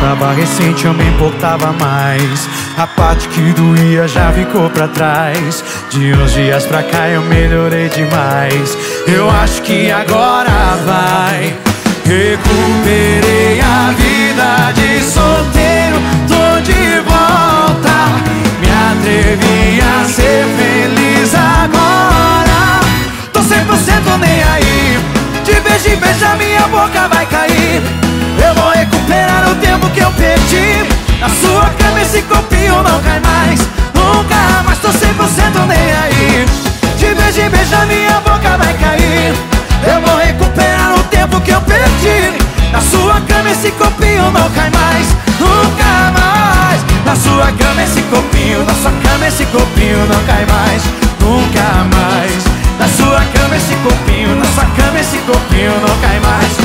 tava recente eu me importava mais. A parte que doía já ficou pra trás. De uns dias pra cá eu melhorei demais. Eu acho que agora vai. Recuperei a vida de solteiro Tô de volta. Me atrevi a ser feliz agora. Tô 100% nem aí. De vez em vez a minha boca vai Na sua cama esse copinho não cai mais. Nunca mais tô 100% nem aí. De vez em vez a minha boca vai cair. Eu vou recuperar o tempo que eu perdi. Na sua cama esse copinho não cai mais. Nunca mais. Na sua cama esse copinho Na sua cama esse copinho não cai mais. Nunca mais. Na sua cama esse copinho Na sua cama esse copinho não cai mais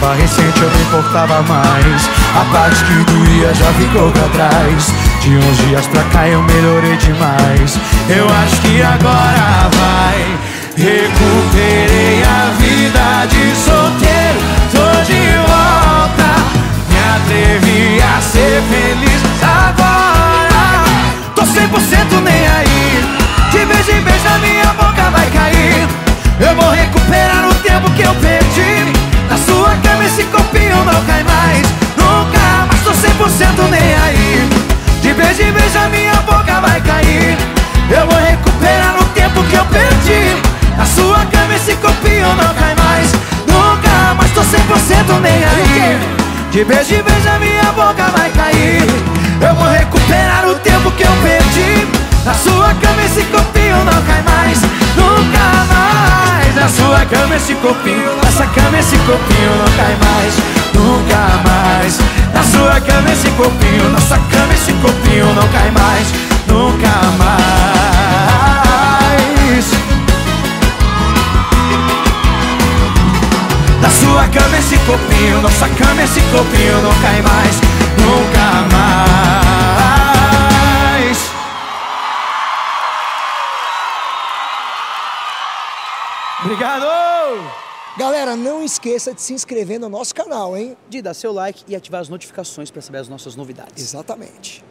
tava recente eu me importava mais. A parte que doía já ficou pra trás. De uns dias pra cá eu melhorei demais. Eu acho que agora vai Recuperei Na cama esse copinho não cai mais. Nunca mais tô 100% nem aí. De vez em vez a minha boca vai cair. Eu vou recuperar o tempo que eu perdi. Na sua cama esse copinho não cai mais. Nunca mais tô 100% nem aí. De vez em vez a minha boca vai cair. Eu vou recuperar o tempo que eu perdi cama esse copinho Nessa cama esse copinho não cai mais Nunca mais. Na sua cama esse copinho Nossa cama esse copinho não cai mais Nunca mais. Na sua cama esse copinho Nossa cama esse copinho não cai mais Nunca mais Obrigado! Galera, não esqueça de se inscrever no nosso canal, hein? De dar seu like e ativar as notificações para saber as nossas novidades. Exatamente.